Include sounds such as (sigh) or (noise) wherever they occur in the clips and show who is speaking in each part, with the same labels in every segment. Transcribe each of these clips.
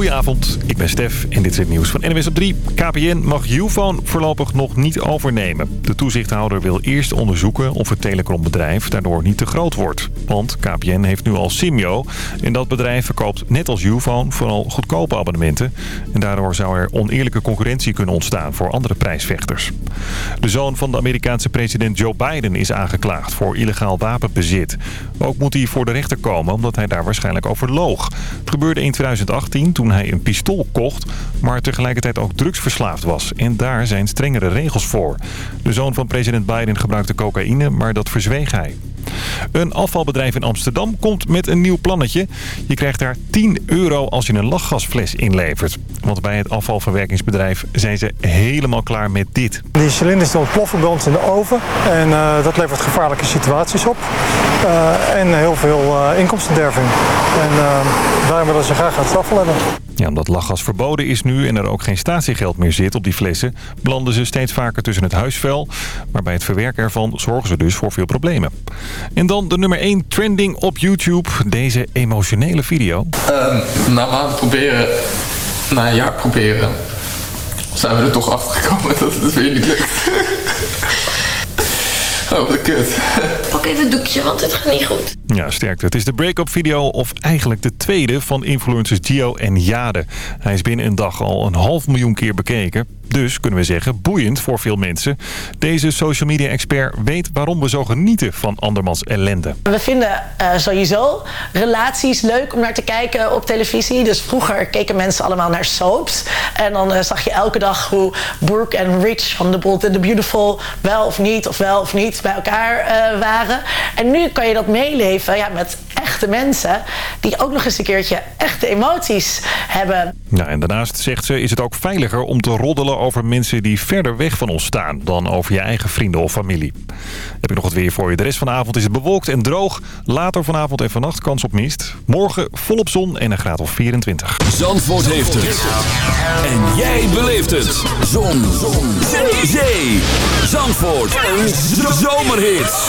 Speaker 1: Goedenavond, ik ben Stef en dit is het nieuws van NWS op 3. KPN mag Uphone voorlopig nog niet overnemen. De toezichthouder wil eerst onderzoeken of het telecombedrijf daardoor niet te groot wordt. Want KPN heeft nu al Simio en dat bedrijf verkoopt net als Uphone vooral goedkope abonnementen. En daardoor zou er oneerlijke concurrentie kunnen ontstaan voor andere prijsvechters. De zoon van de Amerikaanse president Joe Biden is aangeklaagd voor illegaal wapenbezit. Ook moet hij voor de rechter komen omdat hij daar waarschijnlijk over loog. Het gebeurde in 2018 toen hij een pistool kocht, maar tegelijkertijd ook drugsverslaafd was. En daar zijn strengere regels voor. De zoon van president Biden gebruikte cocaïne, maar dat verzweeg hij. Een afvalbedrijf in Amsterdam komt met een nieuw plannetje. Je krijgt daar 10 euro als je een lachgasfles inlevert. Want bij het afvalverwerkingsbedrijf zijn ze helemaal klaar met dit.
Speaker 2: Die cilinders ontploffen bij ons in de oven. En uh, dat levert gevaarlijke situaties op. Uh, en heel veel uh, inkomstenderving. En daarom willen ze graag het afval hebben.
Speaker 1: Ja, omdat lachgas verboden is nu en er ook geen statiegeld meer zit op die flessen... blanden ze steeds vaker tussen het huisvuil. Maar bij het verwerken ervan zorgen ze dus voor veel problemen. En dan de nummer 1 trending op YouTube. Deze emotionele video.
Speaker 3: Uh, nou, we proberen... Na een jaar proberen... zijn we er toch achtergekomen (laughs) dat het weer niet lukt. (laughs) Oh, wat kut. (laughs)
Speaker 4: Pak even een doekje, want het gaat niet goed.
Speaker 1: Ja, sterkte. Het is de break-up video of eigenlijk de tweede van influencers Gio en Jade. Hij is binnen een dag al een half miljoen keer bekeken. Dus kunnen we zeggen, boeiend voor veel mensen. Deze social media expert weet waarom we zo genieten van andermans ellende.
Speaker 5: We vinden uh, sowieso relaties leuk om naar te kijken op televisie. Dus vroeger keken mensen allemaal naar soaps. En dan uh, zag je elke dag hoe Brooke en Rich van The Bold and the Beautiful... wel of niet, of wel of niet bij elkaar uh, waren. En nu kan je dat meeleven ja, met echte mensen... die ook nog eens een keertje echte emoties hebben.
Speaker 1: Ja, en daarnaast, zegt ze, is het ook veiliger om te roddelen over mensen die verder weg van ons staan dan over je eigen vrienden of familie. Heb ik nog wat weer voor je. De rest van de avond is het bewolkt en droog. Later vanavond en vannacht kans op mist. Morgen volop zon en een graad of 24.
Speaker 6: Zandvoort heeft het. En jij beleeft het. Zon. zon. Zee. Zee. Zandvoort. Een zomerhit.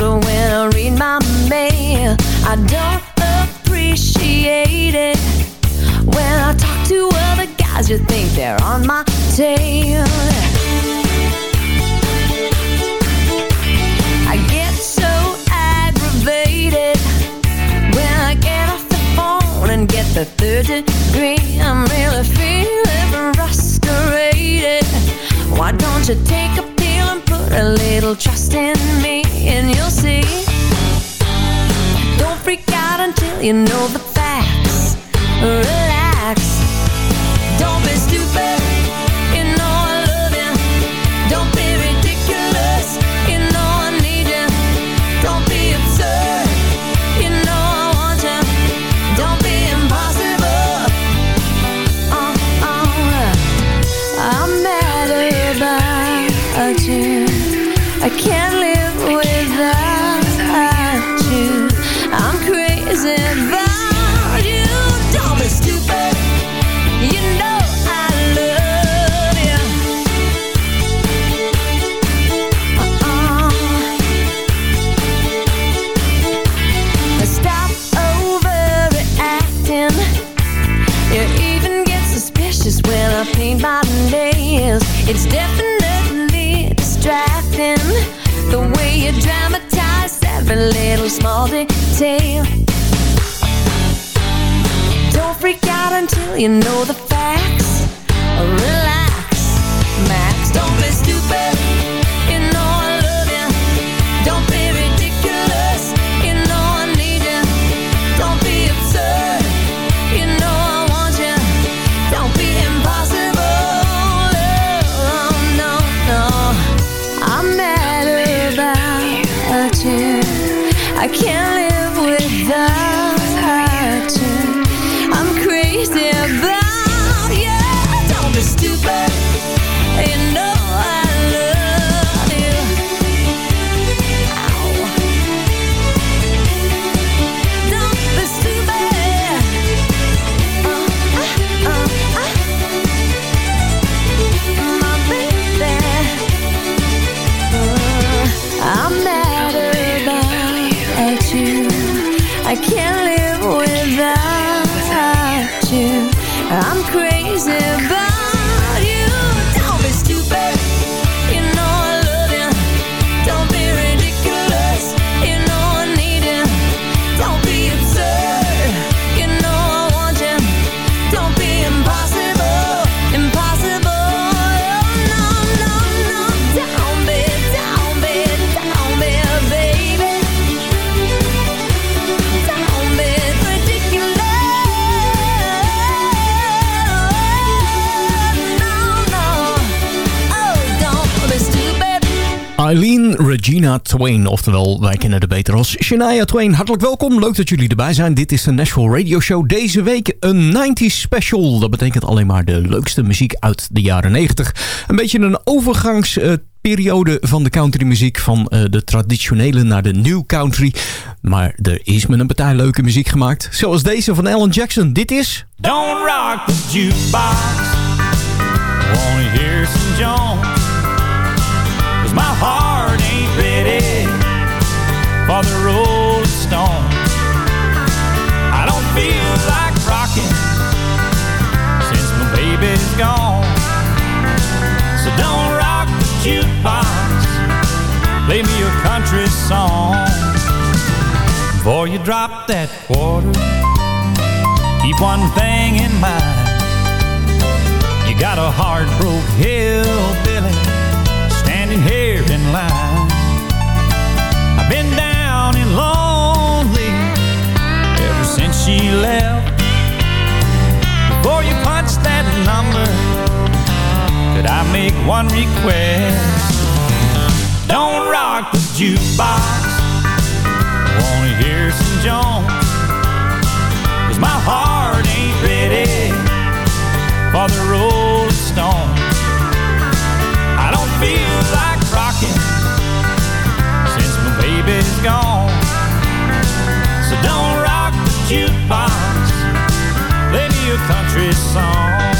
Speaker 7: My shoulder when I read my mail. I don't appreciate it when I talk to other guys. You think they're on my tail. I get so aggravated when I get off the phone and get the third degree. I'm really feeling frustrated. Why don't you take a put a little trust in me and you'll see. Don't freak out until you know the facts. Relax I'm crazy
Speaker 8: Twain, oftewel wij kennen de beter als Shania Twain. Hartelijk welkom, leuk dat jullie erbij zijn. Dit is de Nashville Radio Show. Deze week een 90s special. Dat betekent alleen maar de leukste muziek uit de jaren 90. Een beetje een overgangsperiode van de countrymuziek. Van eh, de traditionele naar de new country. Maar er is met een partij leuke muziek gemaakt. Zoals deze van Alan Jackson. Dit is...
Speaker 9: Don't rock the some my heart for the Rolling Stones. I don't feel like rocking since my baby's gone. So don't rock the jukebox. Play me a country song. Before you drop that quarter. Keep one thing in mind. You got a hard broke hillbilly left. Before you punch that number, could I make one request? Don't rock the jukebox. Wanna hear some Jones? Cause my heart ain't ready for the Rolling Stones. I don't feel like rocking since my baby's gone. Jukebox, play me a country song.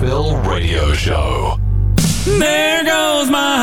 Speaker 6: Nashville Radio Show.
Speaker 9: There goes my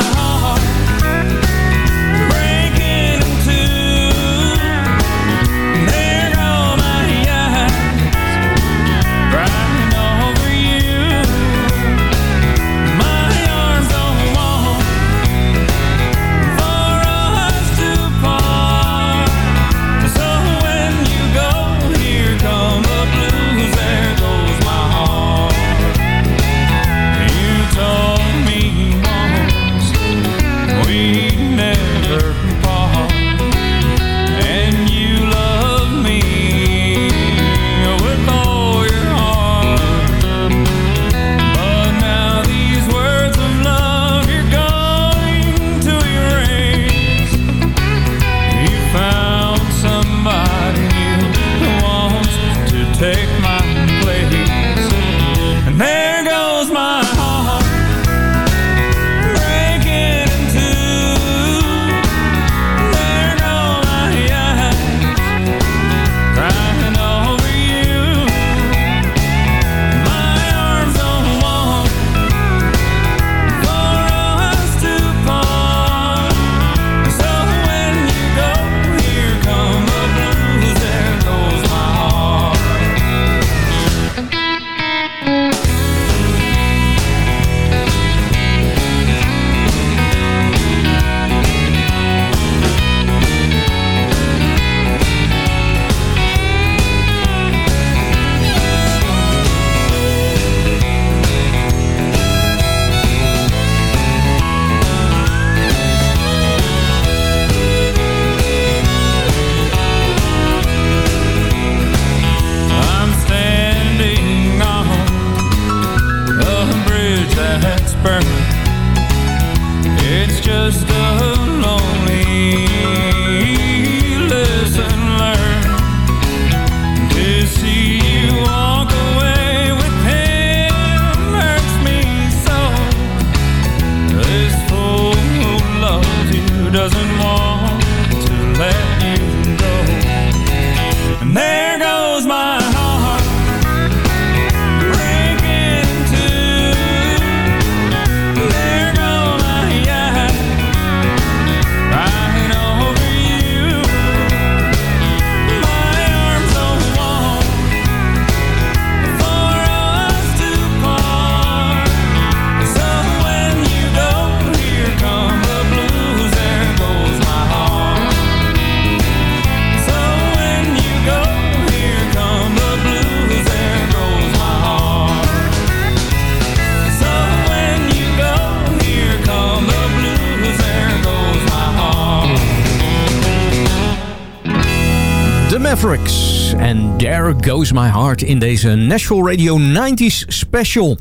Speaker 9: Knows My Heart
Speaker 10: in deze Nashville Radio 90s special.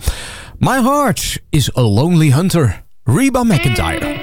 Speaker 10: My Heart is a Lonely Hunter, Reba
Speaker 7: McEntire.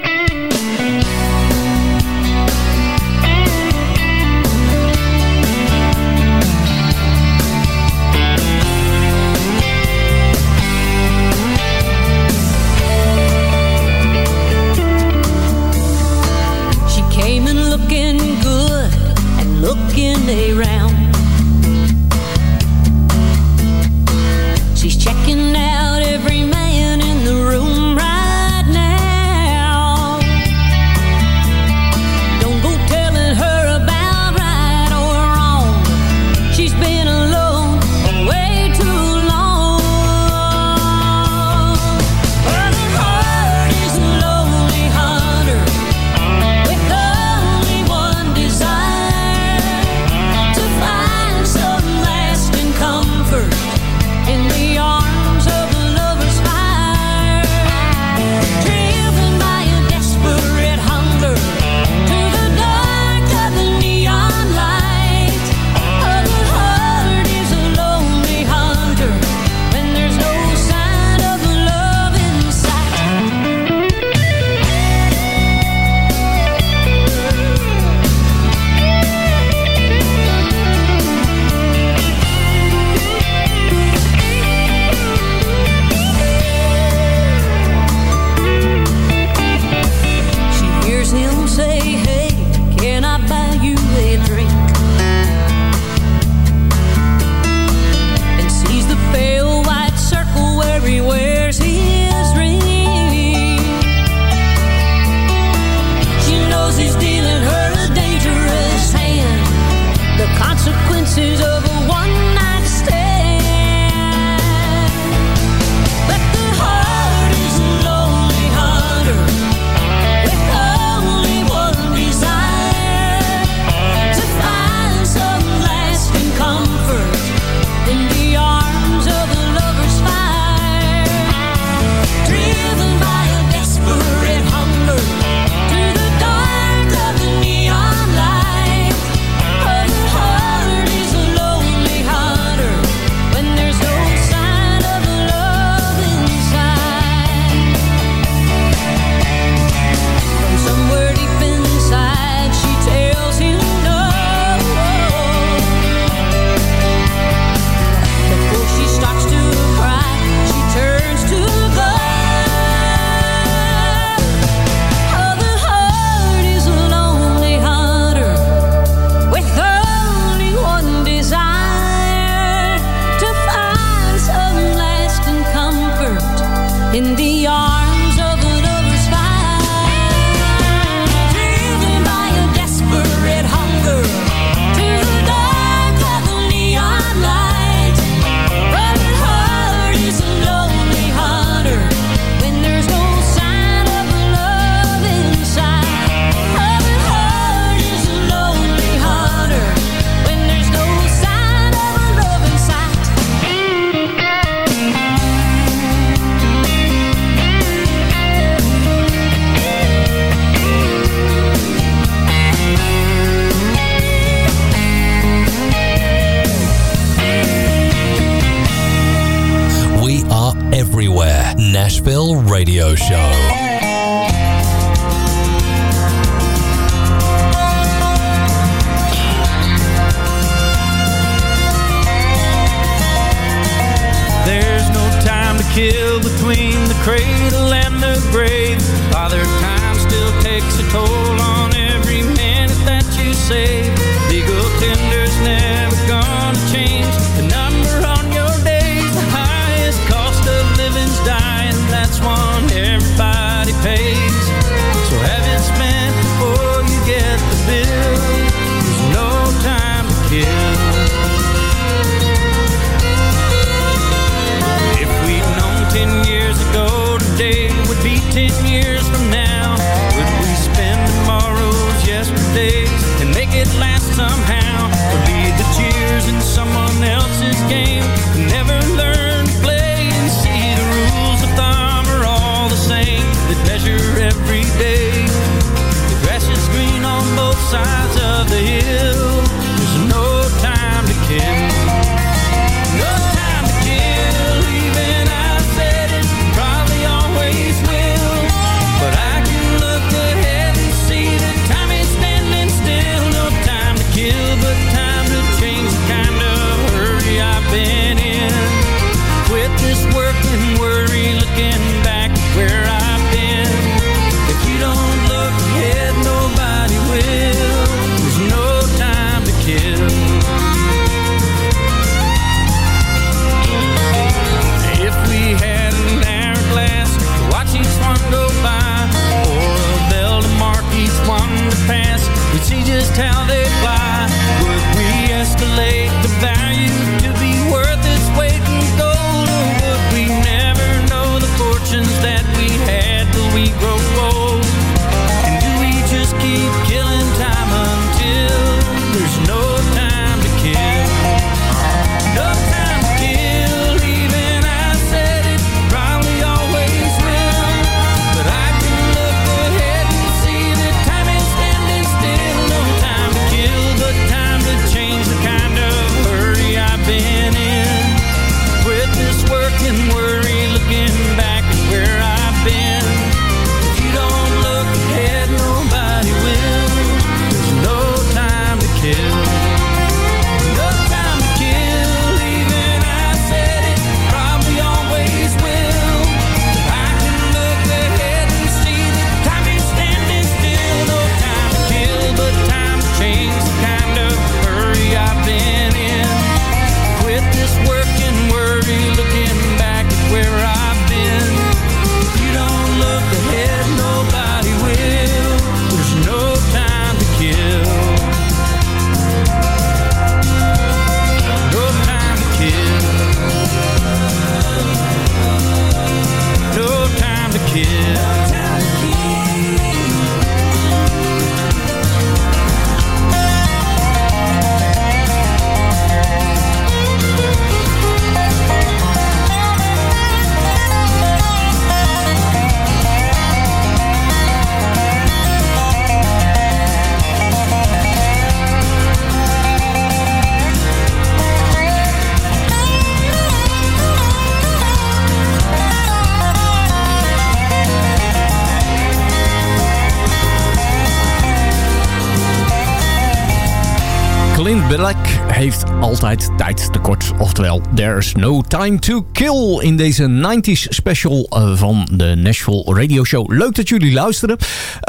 Speaker 7: Altijd tijd tekort. Oftewel, there's no time to kill in deze 90s special eh, van de Nashville Radio Show. Leuk dat jullie luisteren.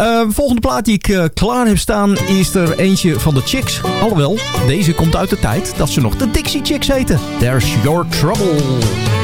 Speaker 7: Uh, volgende plaat die ik uh, klaar heb staan is er eentje van de Chicks. Alhoewel, deze komt uit de tijd dat ze nog de Dixie Chicks heten. There's Your Trouble.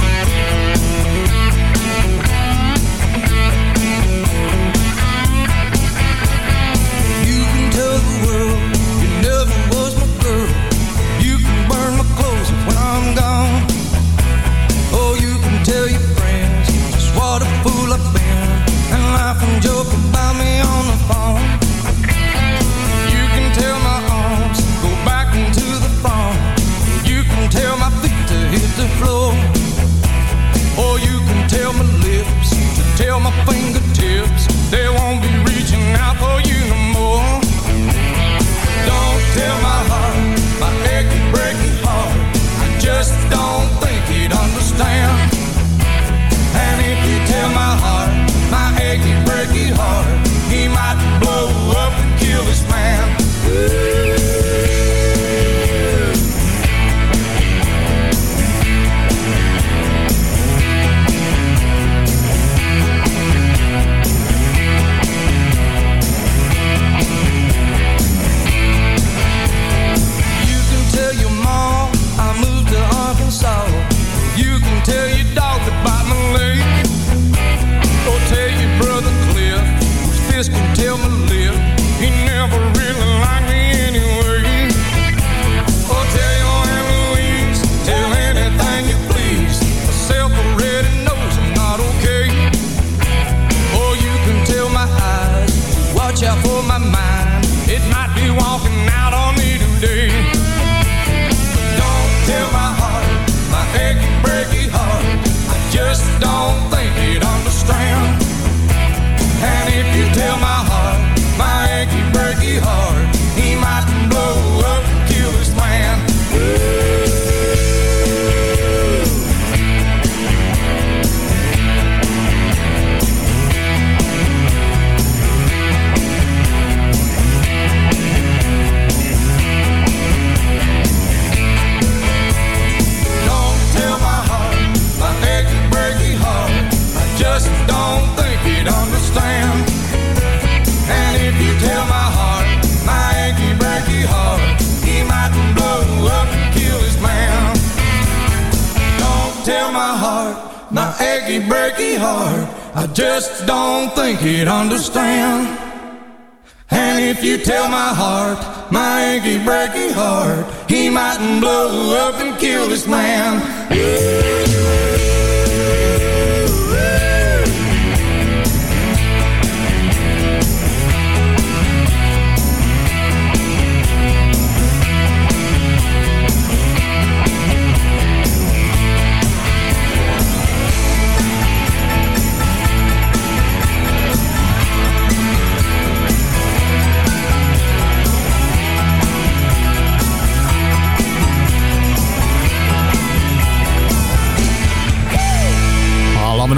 Speaker 11: Achy breaky heart, he mightn't blow up and kill this man.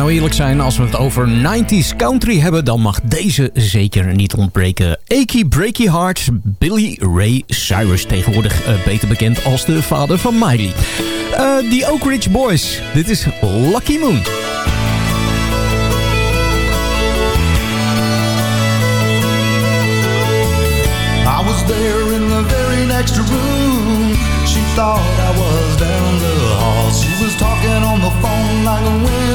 Speaker 8: Nou eerlijk zijn, als we het over 90s country hebben... dan mag deze zeker niet ontbreken. Achy Breaky Heart, Billy Ray Cyrus. Tegenwoordig eh, beter bekend als de vader van Miley. Eh, The Oak Ridge Boys, dit is Lucky Moon.
Speaker 11: I was there in the very next room. She thought I was down the hall. She was talking on the phone like women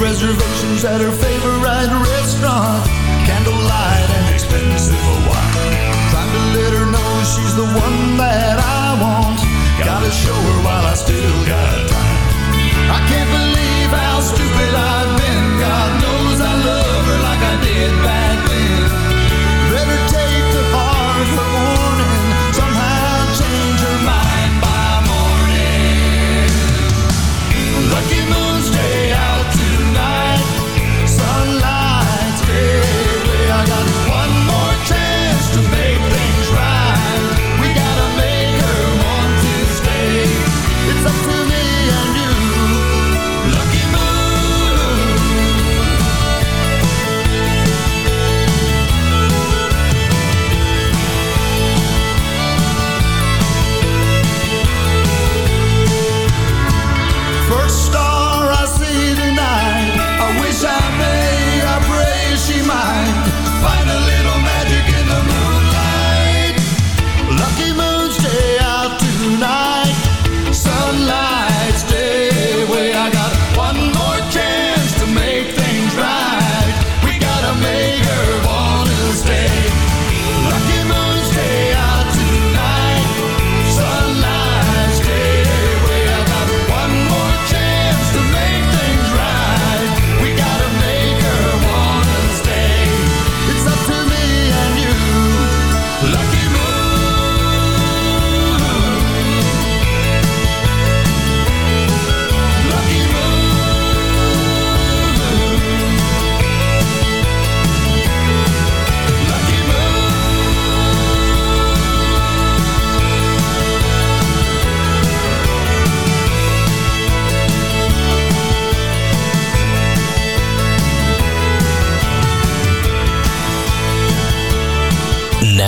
Speaker 11: reservations at her favorite restaurant. Candlelight and expensive wine. Trying to let her know she's the one that I want. Gotta show her while I still got time. I can't believe how stupid I've been. God knows I love her like I did back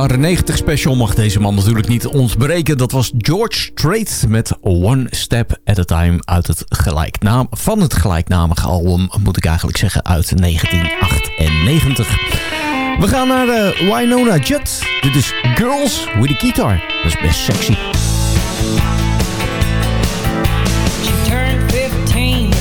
Speaker 8: jaren 90 special mag deze man natuurlijk niet ontbreken. Dat was George Strait met One Step at a Time uit het gelijknaam, van het gelijknamige album, moet ik eigenlijk zeggen, uit 1998. We gaan naar de Winona Judd. Dit is Girls with a Guitar. Dat is best sexy.
Speaker 10: She turned 15,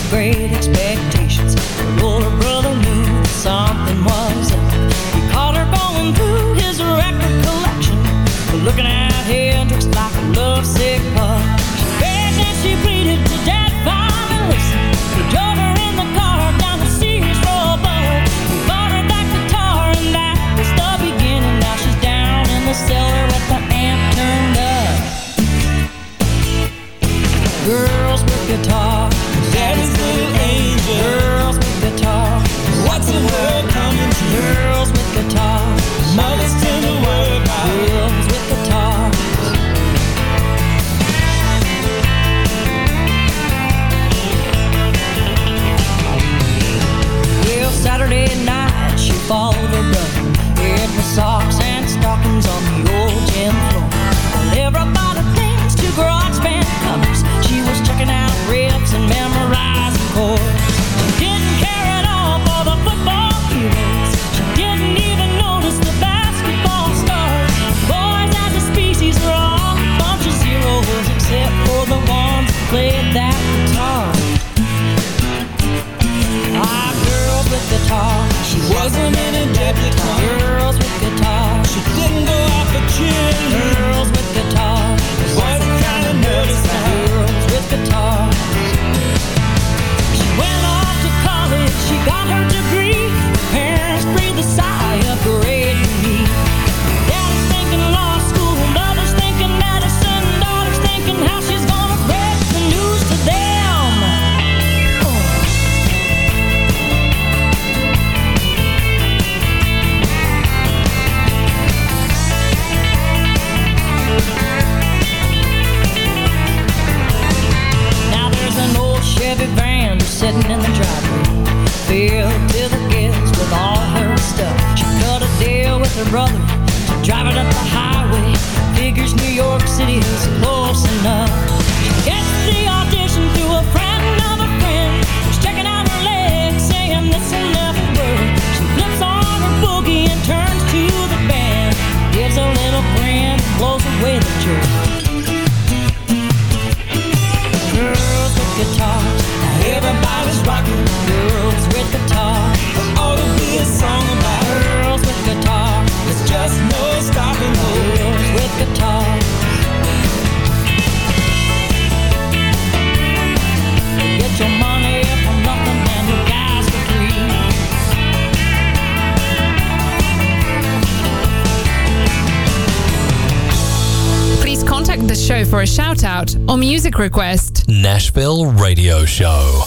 Speaker 12: show for a shout out or music request.
Speaker 13: Nashville Radio Show.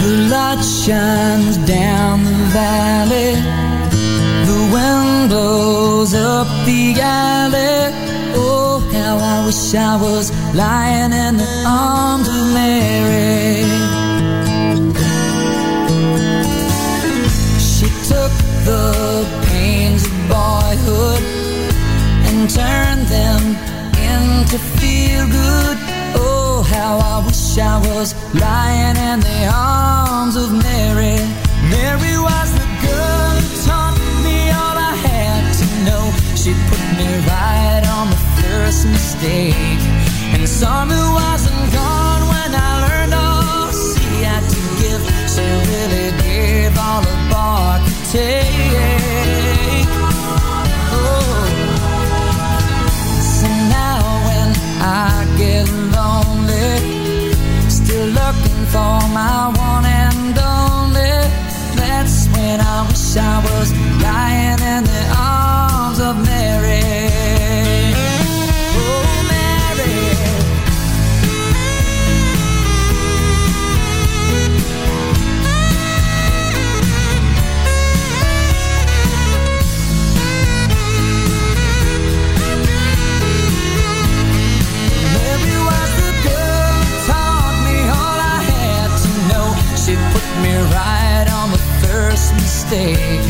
Speaker 10: The light shines down the valley. The wind blows up the alley. Oh, how I wish I was lying in the arms of Mary. She took the pains of boyhood and turned them into feel good. Oh, how I wish I was lying in the arms of Mary. Mary was the girl She put me right on the first mistake. And summer wasn't gone when I learned all she had to give. She really gave all the bar could take. Oh. So now when I get lonely, still looking for my one and only. That's when I wish I was mistake.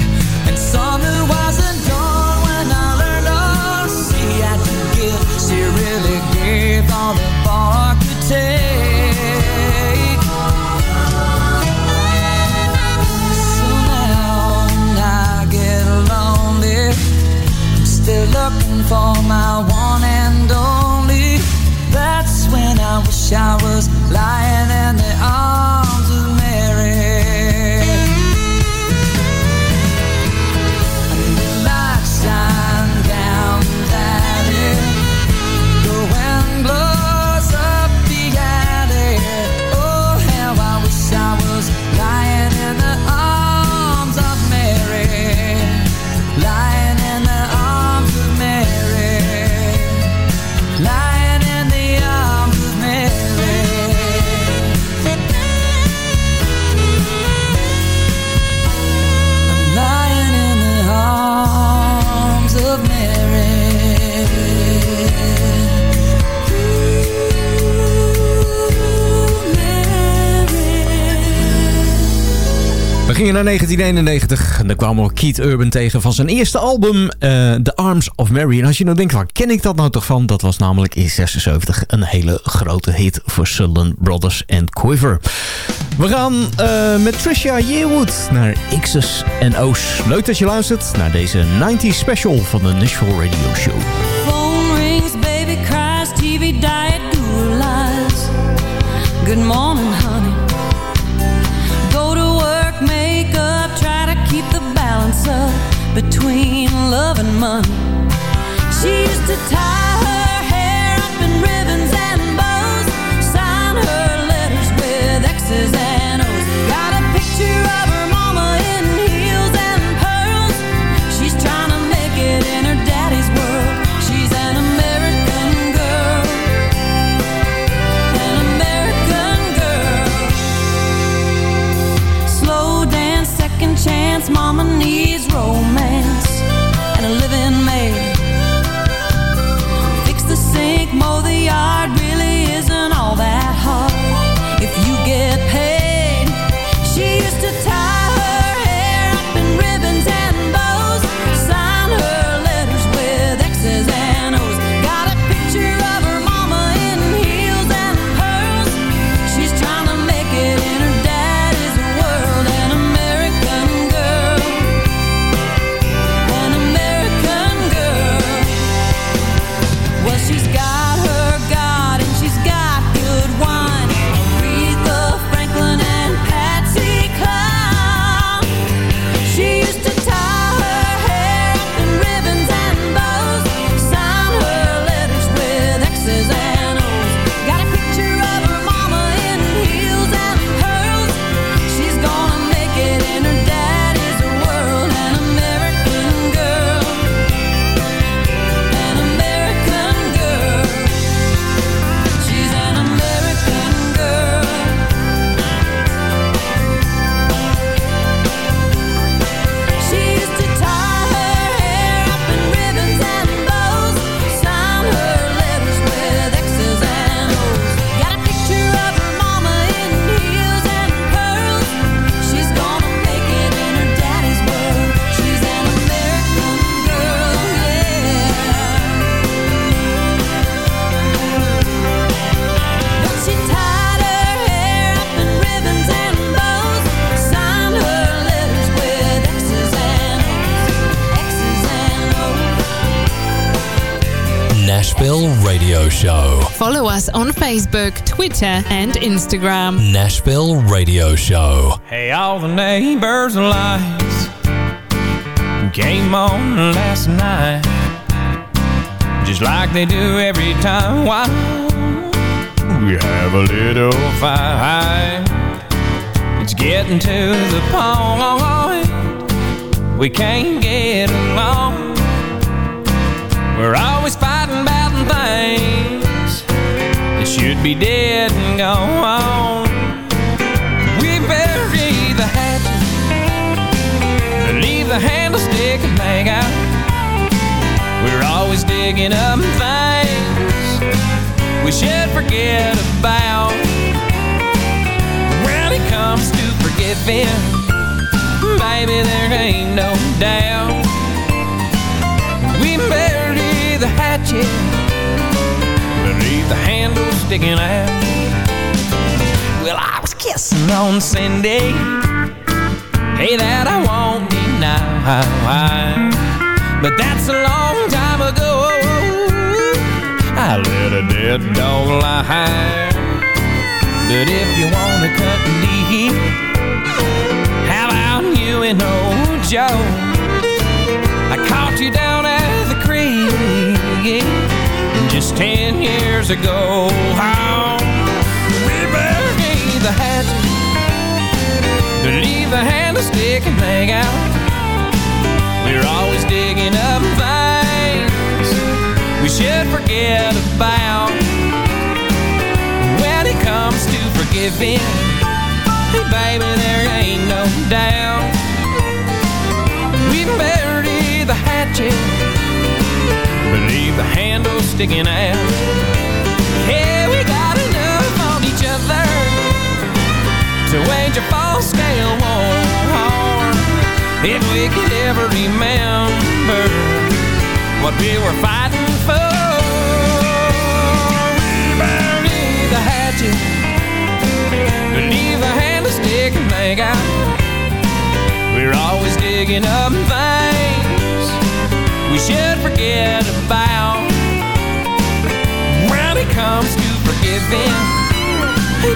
Speaker 8: Gingen naar 1991 en daar kwamen we Keith Urban tegen van zijn eerste album eh, The Arms of Mary. En als je nou denkt, waar ken ik dat nou toch van? Dat was namelijk in 76 een hele grote hit voor Sutherland Brothers and Quiver. We gaan eh, met Trisha Yearwood naar X's en O's. Leuk dat je luistert naar deze 90s special van de Nashville Radio Show.
Speaker 14: Phone rings, baby TV lies. Good love. She used to tie her hair up in ribbons and bows, sign her letters with X's and O's. Got a picture of her mama in heels and pearls. She's trying to make it in her daddy's world. She's an American girl. An American girl. Slow dance, second chance.
Speaker 10: Mama needs
Speaker 13: Radio Show.
Speaker 12: Follow us on Facebook, Twitter, and Instagram.
Speaker 13: Nashville Radio Show.
Speaker 9: Hey, all the neighbors' lights came on last night, just like they do every time. Why we have a little fight? It's getting to the point we can't get along. We're always fighting about things that should be dead and gone. We bury the hatchet, leave the handle stick and hang out. We're always digging up things we should forget about. When it comes to forgiving, baby, there ain't no doubt. We bury the hatchet, the handle sticking out. Well, I was kissing on Cindy. Hey, that I won't deny. But that's a long time ago. I let a dead dog lie. But if you wanna cut deep, how about you and old Joe? I caught you down at the creek just ten years ago. Oh, we buried the hatchet, leave the handle stick and hang out. We're always digging up things we should forget about. When it comes to forgiving, baby, there ain't no doubt. We bury the hatchet, the handle sticking out. Yeah, we got enough on each other to wage a full scale war. If we could ever remember what we were fighting for, we bury the hatchet, leave the handle stick and make out. We're always digging up things we should forget about. When it comes to forgiving,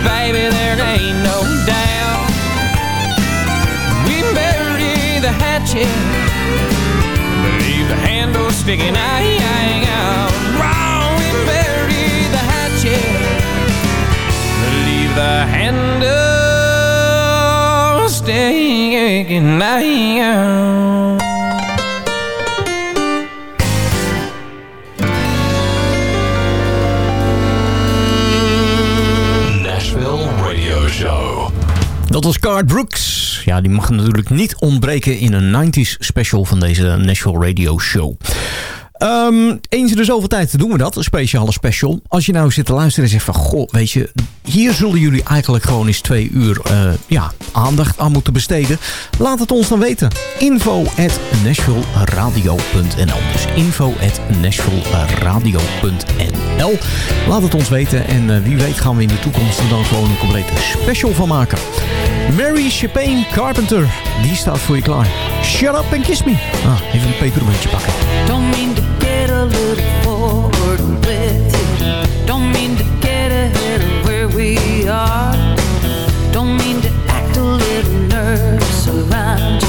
Speaker 9: baby, there ain't no doubt. We bury the hatchet, leave the handle sticking out. Wrong, we bury the hatchet, leave the handle sticking out.
Speaker 8: Dat was Card Brooks. Ja, die mag natuurlijk niet ontbreken in een 90s special van deze National Radio Show. Um, eens in de zoveel tijd doen we dat, een speciale special. Als je nou zit te luisteren en zegt van... Goh, weet je, hier zullen jullie eigenlijk gewoon eens twee uur uh, ja, aandacht aan moeten besteden. Laat het ons dan weten. Info at Dus info at Laat het ons weten en uh, wie weet gaan we in de toekomst er dan gewoon een complete special van maken. Mary Chapin Carpenter, die staat voor je klaar. Shut up and kiss me. Ah, even een pepermuntje pakken.
Speaker 10: Don't mean to get a little forward with you. Don't mean to get ahead of where we are. Don't mean to act a little nervous around you.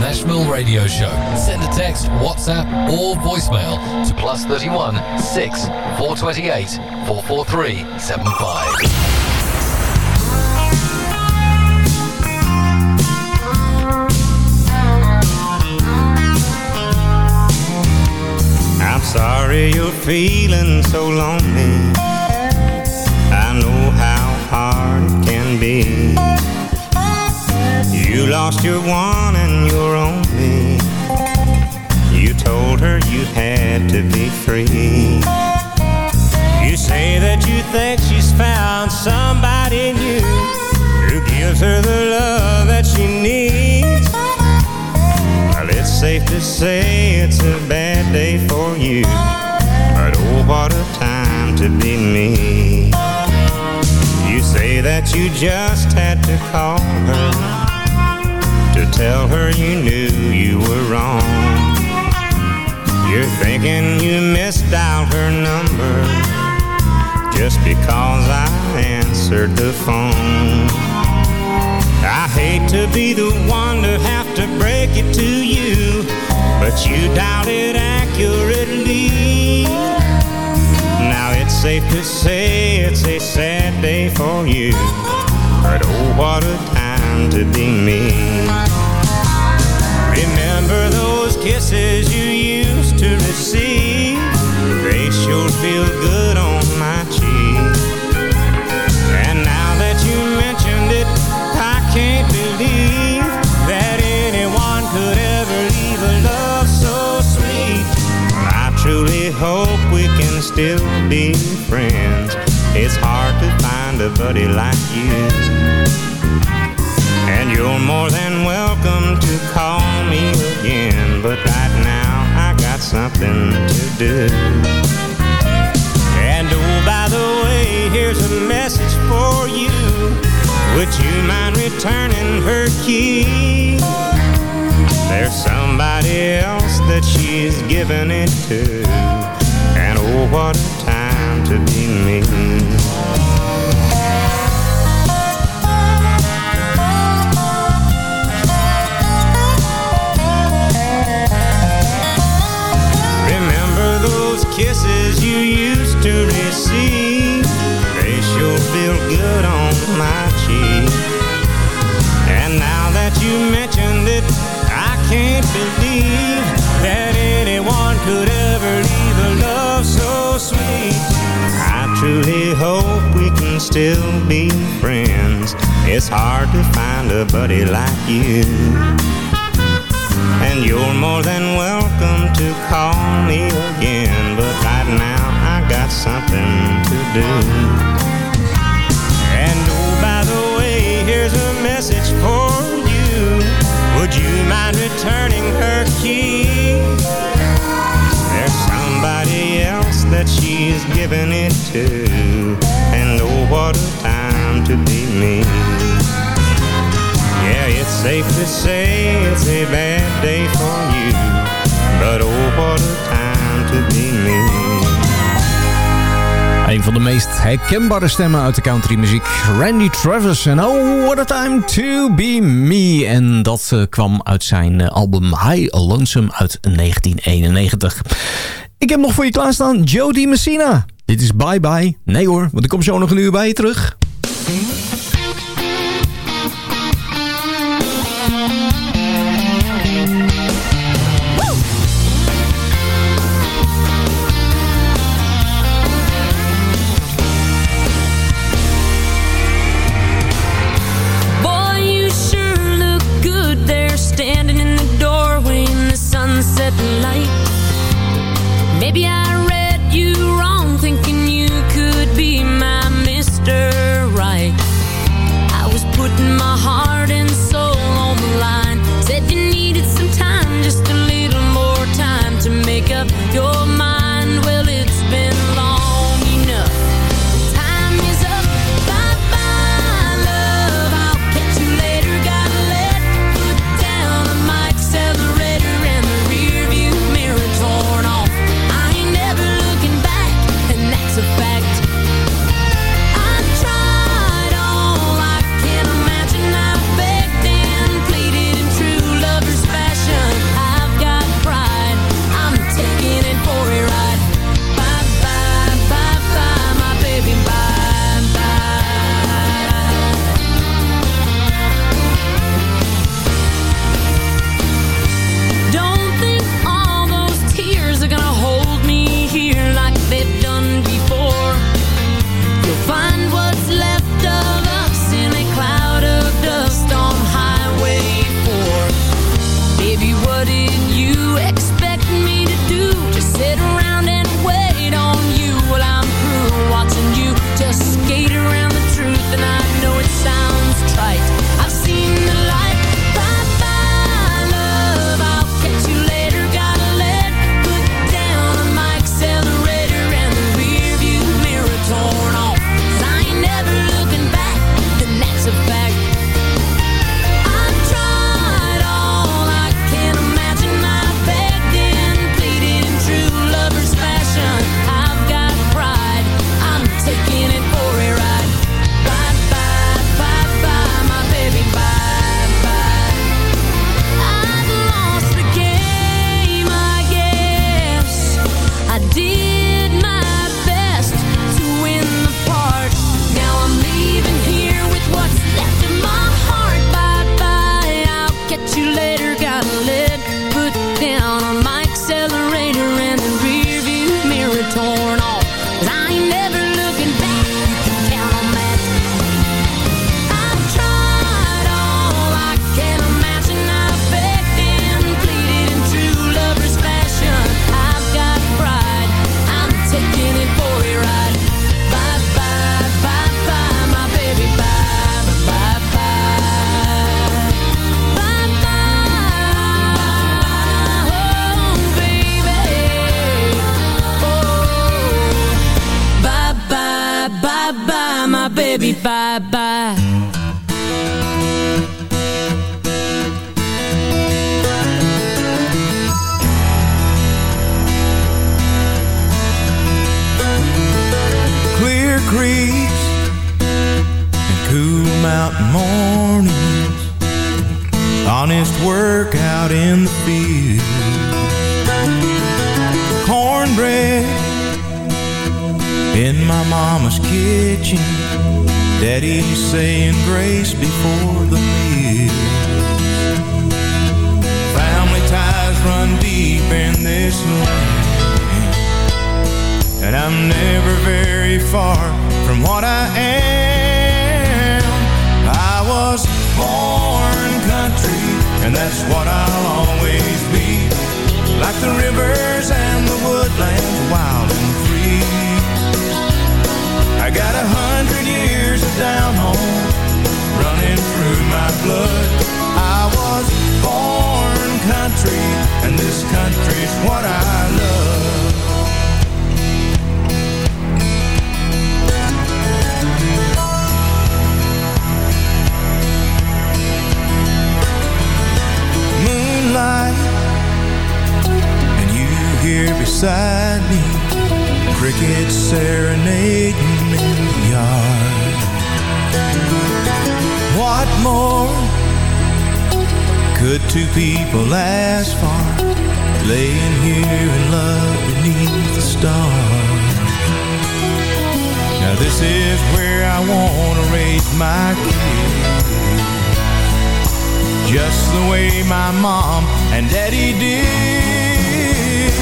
Speaker 13: Nashville Radio Show. Send a text, WhatsApp, or voicemail to plus 31 6 428 443 75.
Speaker 15: I'm sorry you're feeling so lonely. I know how hard it can be. Lost your one and your only. You told her you had to be free. You say that you think she's found somebody new who gives her the love that she needs. Well, it's safe to say it's a bad day for you. But oh, what a time to be me. You say that you just had to call her tell her you knew you were wrong. You're thinking you missed out her number just because I answered the phone. I hate to be the one to have to break it to you, but you doubt it accurately. Now it's safe to say it's a sad day for you, but oh, what a time to be me. Kisses you used to receive? They sure feel good on my cheek. And now that you mentioned it, I can't believe that anyone could ever leave a love so sweet. I truly hope we can still be friends. It's hard to find a buddy like you. And you're more than welcome to call me again. But right now, I got something to do. And oh, by the way, here's a message for you. Would you mind returning her key? There's somebody else that she's giving it to. And oh, what a time to be me. Kisses you used to receive? They sure feel good on my cheek. And now that you mentioned it, I can't believe that anyone could ever leave a love so sweet. I truly hope we can still be friends. It's hard to find a buddy like you. And you're more than welcome to call me again. Got something to do. And oh, by the way, here's a message for you. Would you mind returning her key? There's somebody else that she's giving it to. And oh, what a time to be me. Yeah, it's safe to say it's a bad day for you. But oh, what a time to be me.
Speaker 8: Een van de meest herkenbare stemmen uit de countrymuziek. Randy Travis en Oh, what a time to be me. En dat uh, kwam uit zijn uh, album High Lonesome uit 1991. Ik heb nog voor je klaarstaan Jody Messina. Dit is Bye Bye. Nee hoor, want ik kom zo nog een uur bij je terug.
Speaker 11: Out in the field. Cornbread in my mama's kitchen. Daddy saying grace before the meal. Family ties run deep in this land. And I'm never very far from what I am. I was born country, and that's what I'll always be. Like the rivers and the woodlands, wild and free. I got a hundred years of down home running through my blood. I was born country, and this country's what I love. And you here beside me. Crickets serenading in the yard. What more could two people ask for? Laying here in love beneath the stars. Now this is where I want to raise my kids just the way my mom and daddy did.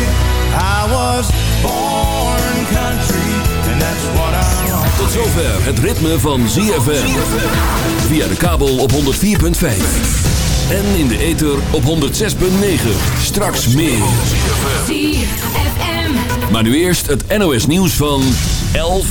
Speaker 11: I was born country, and that's what I want.
Speaker 6: Tot zover het ritme van ZFM. Via de kabel op 104.5. En in de ether op 106.9. Straks meer.
Speaker 12: ZFM.
Speaker 6: Maar nu eerst het NOS nieuws van 11